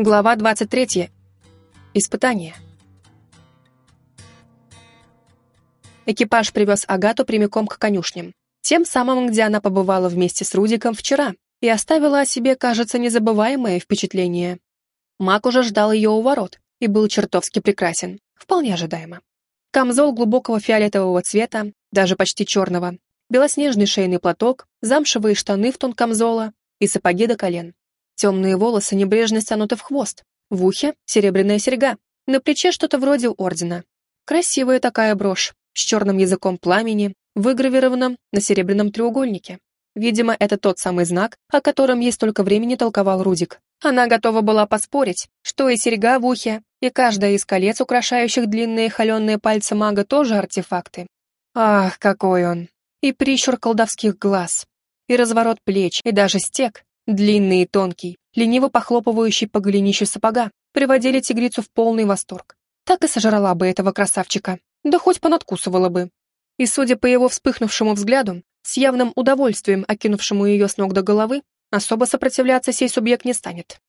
Глава 23. Испытание. Экипаж привез Агату прямиком к конюшням, тем самым, где она побывала вместе с Рудиком вчера и оставила о себе, кажется, незабываемое впечатление. Мак уже ждал ее у ворот и был чертовски прекрасен, вполне ожидаемо. Камзол глубокого фиолетового цвета, даже почти черного, белоснежный шейный платок, замшевые штаны в тон камзола и сапоги до колен. Темные волосы небрежно стянуты в хвост. В ухе серебряная серьга. На плече что-то вроде ордена. Красивая такая брошь, с черным языком пламени, выгравированным на серебряном треугольнике. Видимо, это тот самый знак, о котором ей столько времени толковал Рудик. Она готова была поспорить, что и серьга в ухе, и каждая из колец, украшающих длинные холеные пальцы мага, тоже артефакты. Ах, какой он! И прищур колдовских глаз, и разворот плеч, и даже стек, длинный и тонкий, лениво похлопывающий по голенищу сапога, приводили тигрицу в полный восторг. Так и сожрала бы этого красавчика, да хоть понадкусывала бы. И, судя по его вспыхнувшему взгляду, с явным удовольствием окинувшему ее с ног до головы, особо сопротивляться сей субъект не станет.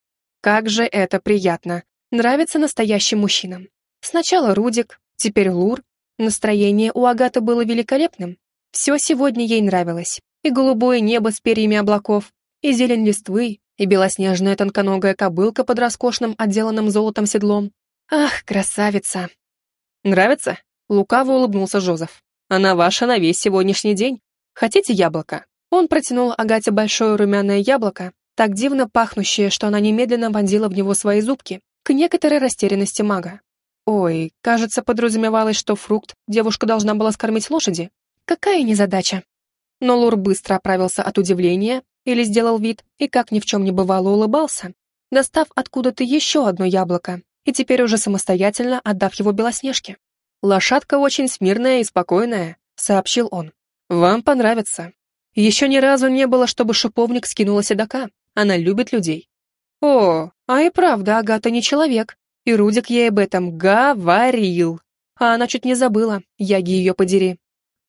Как же это приятно, нравится настоящим мужчинам. Сначала Рудик, теперь Лур. Настроение у Агаты было великолепным. Все сегодня ей нравилось. И голубое небо с перьями облаков, и зелень листвы, и белоснежная тонконогая кобылка под роскошным отделанным золотом седлом. Ах, красавица! Нравится? Лукаво улыбнулся Жозеф. Она ваша на весь сегодняшний день. Хотите яблоко? Он протянул Агате большое румяное яблоко, так дивно пахнущее, что она немедленно вонзила в него свои зубки, к некоторой растерянности мага. Ой, кажется, подразумевалось, что фрукт девушка должна была скормить лошади. Какая незадача. Но Лур быстро оправился от удивления или сделал вид и, как ни в чем не бывало, улыбался, достав откуда-то еще одно яблоко и теперь уже самостоятельно отдав его Белоснежке. «Лошадка очень смирная и спокойная», — сообщил он. «Вам понравится. Еще ни разу не было, чтобы шиповник скинула седока. Она любит людей». «О, а и правда, Агата не человек. И Рудик ей об этом говорил. А она чуть не забыла, яги ее подери».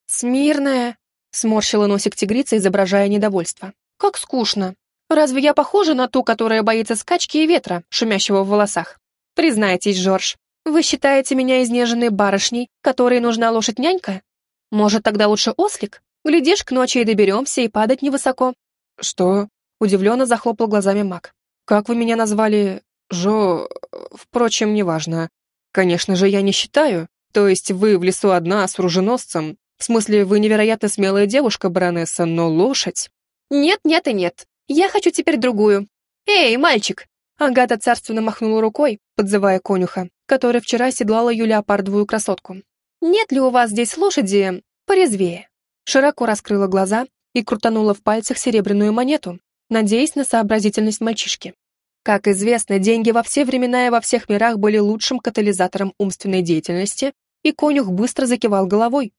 «Смирная», — сморщила носик тигрица, изображая недовольство. Как скучно. Разве я похожа на ту, которая боится скачки и ветра, шумящего в волосах? Признайтесь, Жорж, вы считаете меня изнеженной барышней, которой нужна лошадь-нянька? Может, тогда лучше ослик? Глядишь, к ночи и доберемся, и падать невысоко. Что? Удивленно захлопал глазами маг. Как вы меня назвали? Жо... Впрочем, неважно. Конечно же, я не считаю. То есть вы в лесу одна с оруженосцем. В смысле, вы невероятно смелая девушка, баронесса, но лошадь... «Нет, нет и нет. Я хочу теперь другую. Эй, мальчик!» Агата царственно махнула рукой, подзывая конюха, который вчера седлал ее леопардовую красотку. «Нет ли у вас здесь лошади порезвее?» Широко раскрыла глаза и крутанула в пальцах серебряную монету, надеясь на сообразительность мальчишки. Как известно, деньги во все времена и во всех мирах были лучшим катализатором умственной деятельности, и конюх быстро закивал головой.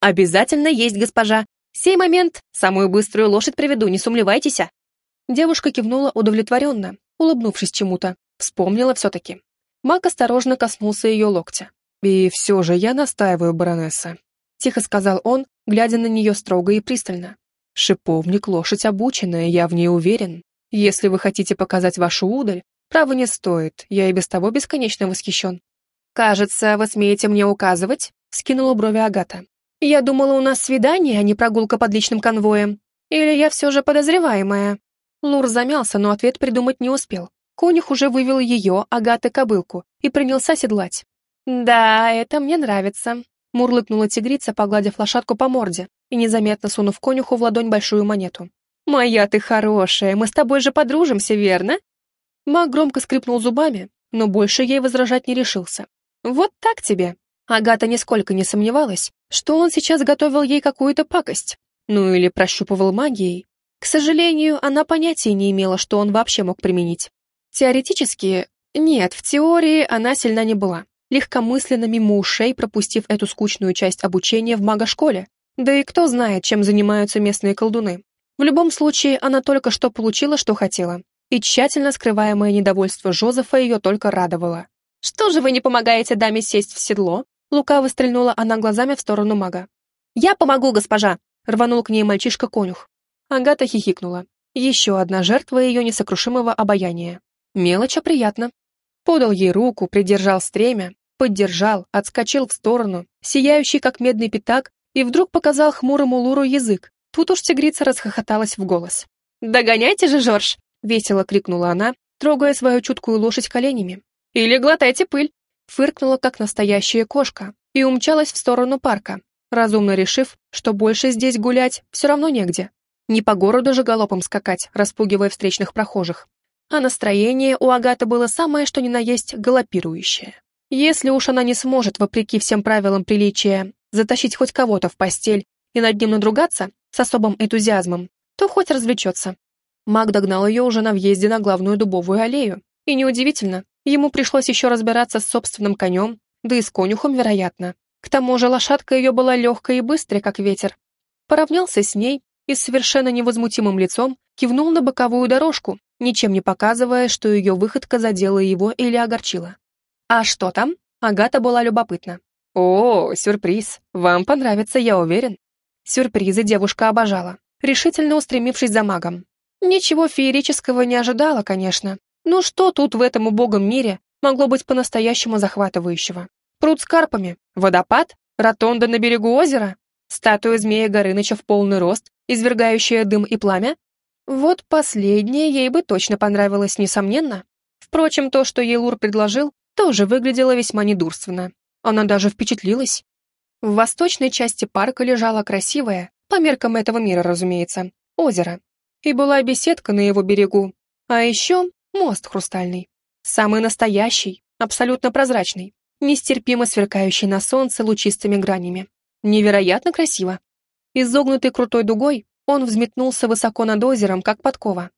«Обязательно есть, госпожа. «Сей момент! Самую быструю лошадь приведу, не сумлевайтесь!» Девушка кивнула удовлетворенно, улыбнувшись чему-то. Вспомнила все-таки. Мак осторожно коснулся ее локтя. «И все же я настаиваю, баронесса», — тихо сказал он, глядя на нее строго и пристально. «Шиповник — лошадь обученная, я в ней уверен. Если вы хотите показать вашу удаль, право не стоит, я и без того бесконечно восхищен». «Кажется, вы смеете мне указывать?» — скинула брови Агата. Я думала, у нас свидание, а не прогулка под личным конвоем. Или я все же подозреваемая?» Лур замялся, но ответ придумать не успел. Конюх уже вывел ее, Агаты, кобылку, и принялся седлать. «Да, это мне нравится», — мурлыкнула тигрица, погладив лошадку по морде и незаметно сунув конюху в ладонь большую монету. «Моя ты хорошая, мы с тобой же подружимся, верно?» Маг громко скрипнул зубами, но больше ей возражать не решился. «Вот так тебе!» Агата нисколько не сомневалась, что он сейчас готовил ей какую-то пакость, ну или прощупывал магией. К сожалению, она понятия не имела, что он вообще мог применить. Теоретически, нет, в теории она сильна не была, легкомысленно мимо ушей пропустив эту скучную часть обучения в магошколе. Да и кто знает, чем занимаются местные колдуны. В любом случае, она только что получила, что хотела, и тщательно скрываемое недовольство Жозефа ее только радовало. «Что же вы не помогаете даме сесть в седло?» Лукаво стрельнула она глазами в сторону мага. «Я помогу, госпожа!» — рванул к ней мальчишка-конюх. Агата хихикнула. Еще одна жертва ее несокрушимого обаяния. Мелочь, а приятно. Подал ей руку, придержал стремя, поддержал, отскочил в сторону, сияющий, как медный пятак, и вдруг показал хмурому Луру язык. Тут уж тигрица расхохоталась в голос. «Догоняйте же, Жорж!» — весело крикнула она, трогая свою чуткую лошадь коленями. «Или глотайте пыль!» Фыркнула, как настоящая кошка, и умчалась в сторону парка, разумно решив, что больше здесь гулять все равно негде. Не по городу же галопом скакать, распугивая встречных прохожих. А настроение у Агаты было самое что ни на есть галопирующее. Если уж она не сможет, вопреки всем правилам приличия, затащить хоть кого-то в постель и над ним надругаться с особым энтузиазмом, то хоть развлечется. Маг догнал ее уже на въезде на главную дубовую аллею. И неудивительно, ему пришлось еще разбираться с собственным конем, да и с конюхом, вероятно. К тому же лошадка ее была легкой и быстрой, как ветер. Поравнялся с ней и с совершенно невозмутимым лицом кивнул на боковую дорожку, ничем не показывая, что ее выходка задела его или огорчила. «А что там?» Агата была любопытна. «О, сюрприз! Вам понравится, я уверен». Сюрпризы девушка обожала, решительно устремившись за магом. Ничего феерического не ожидала, конечно. Ну что тут в этом убогом мире могло быть по-настоящему захватывающего? Пруд с карпами, водопад, ротонда на берегу озера, статуя змея Горыныча в полный рост, извергающая дым и пламя? Вот последнее ей бы точно понравилось, несомненно. Впрочем, то, что ей Лур предложил, тоже выглядело весьма недурственно. Она даже впечатлилась. В восточной части парка лежало красивое, по меркам этого мира, разумеется, озеро. И была беседка на его берегу. А еще мост хрустальный. Самый настоящий, абсолютно прозрачный нестерпимо сверкающий на солнце лучистыми гранями. Невероятно красиво. Изогнутый крутой дугой, он взметнулся высоко над озером, как подкова.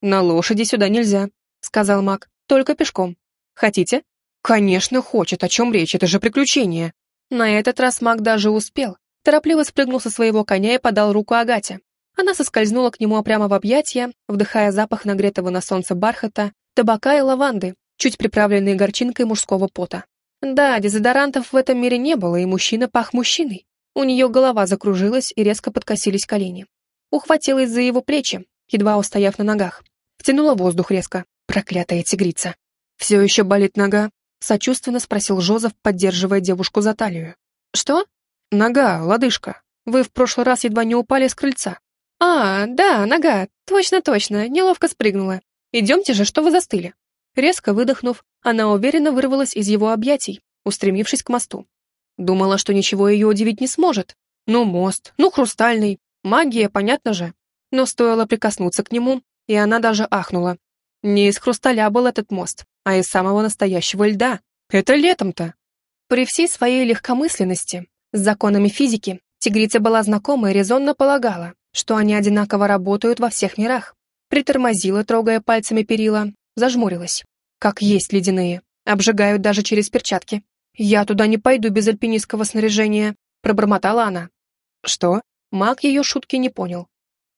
«На лошади сюда нельзя», — сказал маг, — «только пешком. Хотите?» «Конечно, хочет, о чем речь, это же приключение». На этот раз маг даже успел. Торопливо спрыгнул со своего коня и подал руку Агате. Она соскользнула к нему прямо в объятия, вдыхая запах нагретого на солнце бархата, табака и лаванды, чуть приправленные горчинкой мужского пота. Да, дезодорантов в этом мире не было, и мужчина пах мужчиной. У нее голова закружилась и резко подкосились колени. Ухватилась за его плечи, едва устояв на ногах. Втянула воздух резко. Проклятая тигрица. «Все еще болит нога?» Сочувственно спросил Жозеф, поддерживая девушку за талию. «Что?» «Нога, лодыжка. Вы в прошлый раз едва не упали с крыльца». «А, да, нога. Точно-точно. Неловко спрыгнула. Идемте же, что вы застыли?» Резко выдохнув, она уверенно вырвалась из его объятий, устремившись к мосту. Думала, что ничего ее удивить не сможет. Ну, мост, ну, хрустальный, магия, понятно же. Но стоило прикоснуться к нему, и она даже ахнула. Не из хрусталя был этот мост, а из самого настоящего льда. Это летом-то. При всей своей легкомысленности, с законами физики, тигрица была знакома и резонно полагала, что они одинаково работают во всех мирах. Притормозила, трогая пальцами перила, зажмурилась. Как есть ледяные. Обжигают даже через перчатки. «Я туда не пойду без альпинистского снаряжения», — пробормотала она. «Что?» Маг ее шутки не понял.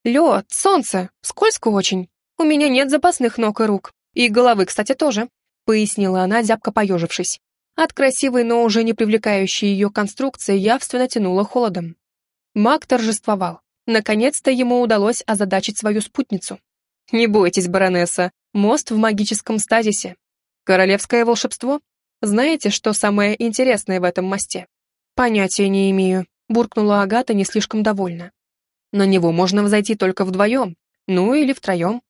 «Лед, солнце, скользко очень. У меня нет запасных ног и рук. И головы, кстати, тоже», — пояснила она, зябко поежившись. От красивой, но уже не привлекающей ее конструкции явственно тянуло холодом. Маг торжествовал. Наконец-то ему удалось озадачить свою спутницу. «Не бойтесь, баронесса, Мост в магическом стазисе. Королевское волшебство? Знаете, что самое интересное в этом мосте? Понятия не имею, буркнула Агата не слишком довольна. На него можно взойти только вдвоем, ну или втроем.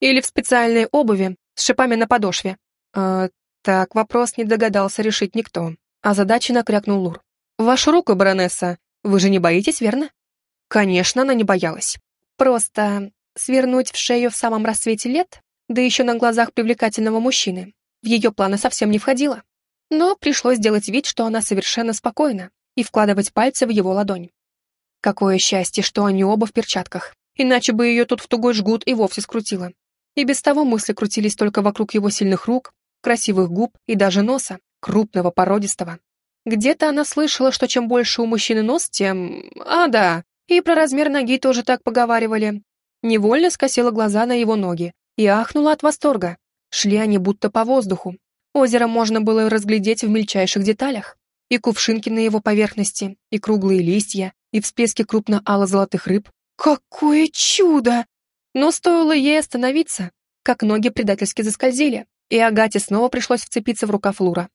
Или в специальной обуви с шипами на подошве. Э, так вопрос не догадался решить никто. Задача накрякнул Лур. «Вашу руку, баронесса, вы же не боитесь, верно?» Конечно, она не боялась. Просто свернуть в шею в самом рассвете лет да еще на глазах привлекательного мужчины. В ее планы совсем не входило. Но пришлось сделать вид, что она совершенно спокойна, и вкладывать пальцы в его ладонь. Какое счастье, что они оба в перчатках, иначе бы ее тут в тугой жгут и вовсе скрутило. И без того мысли крутились только вокруг его сильных рук, красивых губ и даже носа, крупного, породистого. Где-то она слышала, что чем больше у мужчины нос, тем... А, да, и про размер ноги тоже так поговаривали. Невольно скосила глаза на его ноги, и ахнула от восторга. Шли они будто по воздуху. Озеро можно было разглядеть в мельчайших деталях. И кувшинки на его поверхности, и круглые листья, и всплески крупно-ало-золотых рыб. Какое чудо! Но стоило ей остановиться, как ноги предательски заскользили. И Агате снова пришлось вцепиться в рукав Лура.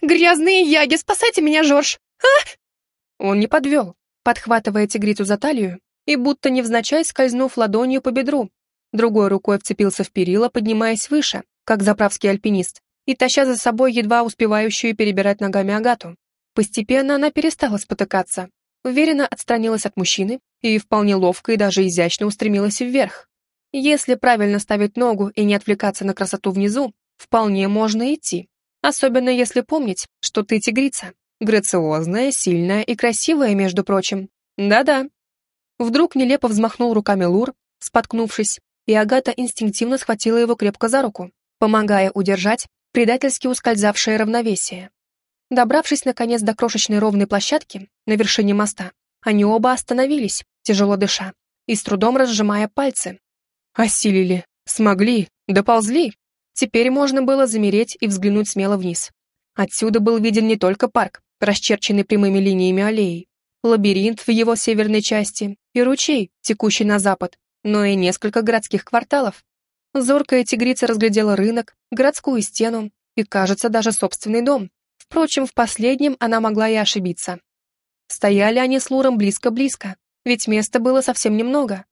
«Грязные яги, спасайте меня, Жорж!» а Он не подвел, подхватывая тигрицу за талию и будто невзначай скользнув ладонью по бедру. Другой рукой вцепился в перила, поднимаясь выше, как заправский альпинист, и таща за собой едва успевающую перебирать ногами Агату. Постепенно она перестала спотыкаться, уверенно отстранилась от мужчины и вполне ловко и даже изящно устремилась вверх. Если правильно ставить ногу и не отвлекаться на красоту внизу, вполне можно идти. Особенно если помнить, что ты тигрица. Грациозная, сильная и красивая, между прочим. Да-да. Вдруг нелепо взмахнул руками Лур, споткнувшись, и Агата инстинктивно схватила его крепко за руку, помогая удержать предательски ускользавшее равновесие. Добравшись, наконец, до крошечной ровной площадки на вершине моста, они оба остановились, тяжело дыша, и с трудом разжимая пальцы. Осилили, смогли, доползли. Теперь можно было замереть и взглянуть смело вниз. Отсюда был виден не только парк, расчерченный прямыми линиями аллеи, лабиринт в его северной части и ручей, текущий на запад, но и несколько городских кварталов. Зоркая тигрица разглядела рынок, городскую стену и, кажется, даже собственный дом. Впрочем, в последнем она могла и ошибиться. Стояли они с Луром близко-близко, ведь места было совсем немного.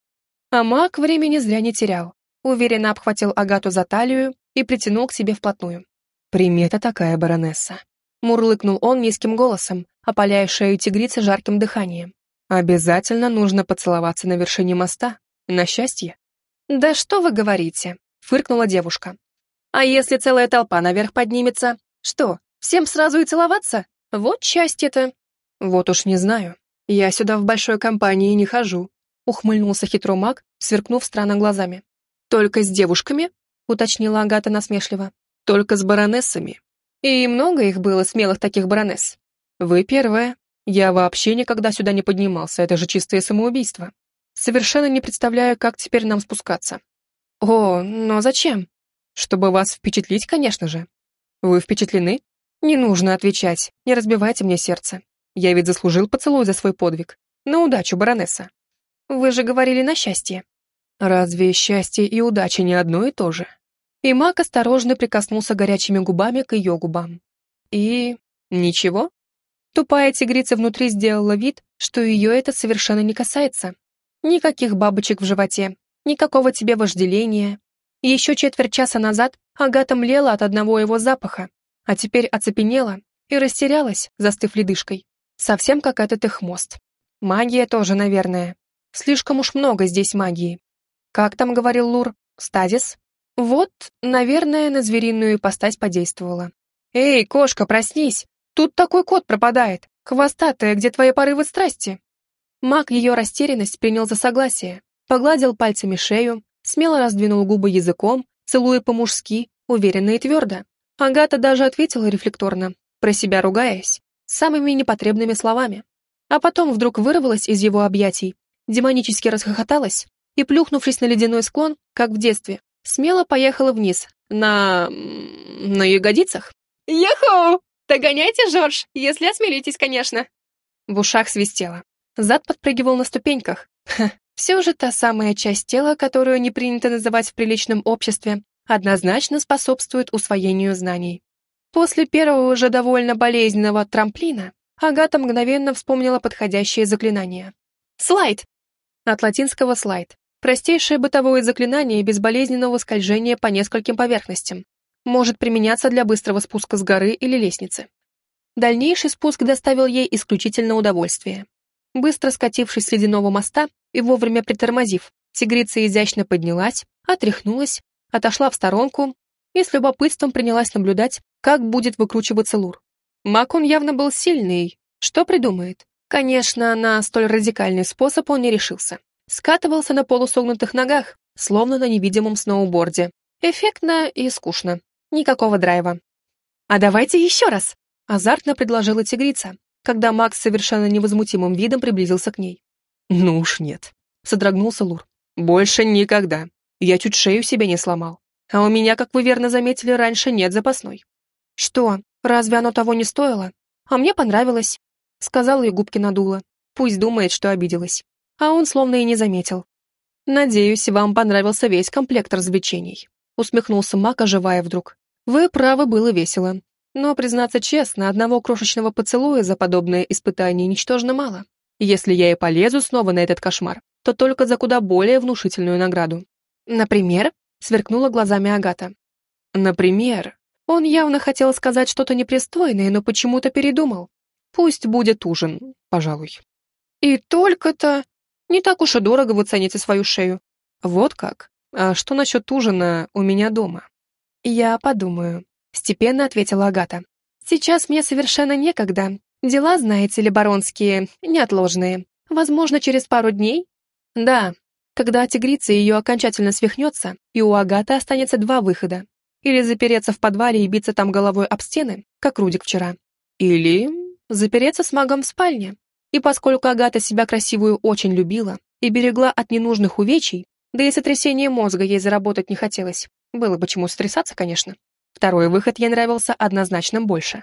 А маг времени зря не терял. Уверенно обхватил Агату за талию и притянул к себе вплотную. «Примета такая, баронесса», — мурлыкнул он низким голосом, опаляя шею тигрицы жарким дыханием. «Обязательно нужно поцеловаться на вершине моста. На счастье». «Да что вы говорите?» — фыркнула девушка. «А если целая толпа наверх поднимется? Что, всем сразу и целоваться? Вот счастье-то!» «Вот уж не знаю. Я сюда в большой компании не хожу», — ухмыльнулся хитро маг, сверкнув странно глазами. «Только с девушками?» — уточнила Агата насмешливо. «Только с баронессами. И много их было, смелых таких баронесс. Вы первая. Я вообще никогда сюда не поднимался, это же чистое самоубийство. Совершенно не представляю, как теперь нам спускаться. О, но зачем? Чтобы вас впечатлить, конечно же. Вы впечатлены? Не нужно отвечать, не разбивайте мне сердце. Я ведь заслужил поцелуй за свой подвиг. На удачу, баронесса. Вы же говорили на счастье. Разве счастье и удача не одно и то же? И маг осторожно прикоснулся горячими губами к ее губам. И... ничего? Тупая тигрица внутри сделала вид, что ее это совершенно не касается. Никаких бабочек в животе, никакого тебе вожделения. Еще четверть часа назад Агата млела от одного его запаха, а теперь оцепенела и растерялась, застыв ледышкой. Совсем как этот их мост. Магия тоже, наверное. Слишком уж много здесь магии. Как там говорил Лур? Стазис? Вот, наверное, на звериную ипостась подействовала. «Эй, кошка, проснись! Тут такой кот пропадает! Хвостатая, где твои порывы страсти?» Маг ее растерянность принял за согласие, погладил пальцами шею, смело раздвинул губы языком, целуя по-мужски, уверенно и твердо. Агата даже ответила рефлекторно, про себя ругаясь, самыми непотребными словами. А потом вдруг вырвалась из его объятий, демонически расхохоталась и, плюхнувшись на ледяной склон, как в детстве, смело поехала вниз, на... на ягодицах. «Яху! Догоняйте, Жорж, если осмелитесь, конечно!» В ушах свистело. Зад подпрыгивал на ступеньках. Ха, все же та самая часть тела, которую не принято называть в приличном обществе, однозначно способствует усвоению знаний. После первого уже довольно болезненного трамплина Агата мгновенно вспомнила подходящее заклинание. «Слайд!» От латинского «слайд». Простейшее бытовое заклинание безболезненного скольжения по нескольким поверхностям. Может применяться для быстрого спуска с горы или лестницы. Дальнейший спуск доставил ей исключительно удовольствие. Быстро скатившись с ледяного моста и вовремя притормозив, тигрица изящно поднялась, отряхнулась, отошла в сторонку и с любопытством принялась наблюдать, как будет выкручиваться Лур. Маг он явно был сильный. Что придумает? Конечно, на столь радикальный способ он не решился. Скатывался на полусогнутых ногах, словно на невидимом сноуборде. Эффектно и скучно. Никакого драйва. «А давайте еще раз!» — азартно предложила тигрица, когда Макс совершенно невозмутимым видом приблизился к ней. «Ну уж нет», — содрогнулся Лур. «Больше никогда. Я чуть шею себе не сломал. А у меня, как вы верно заметили, раньше нет запасной». «Что, разве оно того не стоило? А мне понравилось», — сказала и губки надула. Пусть думает, что обиделась. А он словно и не заметил. «Надеюсь, вам понравился весь комплект развлечений», — усмехнулся Мак, оживая вдруг. Вы правы, было весело. Но, признаться честно, одного крошечного поцелуя за подобное испытание ничтожно мало. Если я и полезу снова на этот кошмар, то только за куда более внушительную награду. Например, сверкнула глазами Агата. Например, он явно хотел сказать что-то непристойное, но почему-то передумал. Пусть будет ужин, пожалуй. И только-то... Не так уж и дорого вы цените свою шею. Вот как? А что насчет ужина у меня дома? Я подумаю. Степенно ответила Агата. «Сейчас мне совершенно некогда. Дела, знаете ли, баронские, неотложные. Возможно, через пару дней?» «Да, когда тигрица ее окончательно свихнется, и у Агаты останется два выхода. Или запереться в подвале и биться там головой об стены, как Рудик вчера. Или запереться с магом в спальне. И поскольку Агата себя красивую очень любила и берегла от ненужных увечий, да и сотрясение мозга ей заработать не хотелось, было бы чему стрясаться, конечно, Второй выход ей нравился однозначно больше.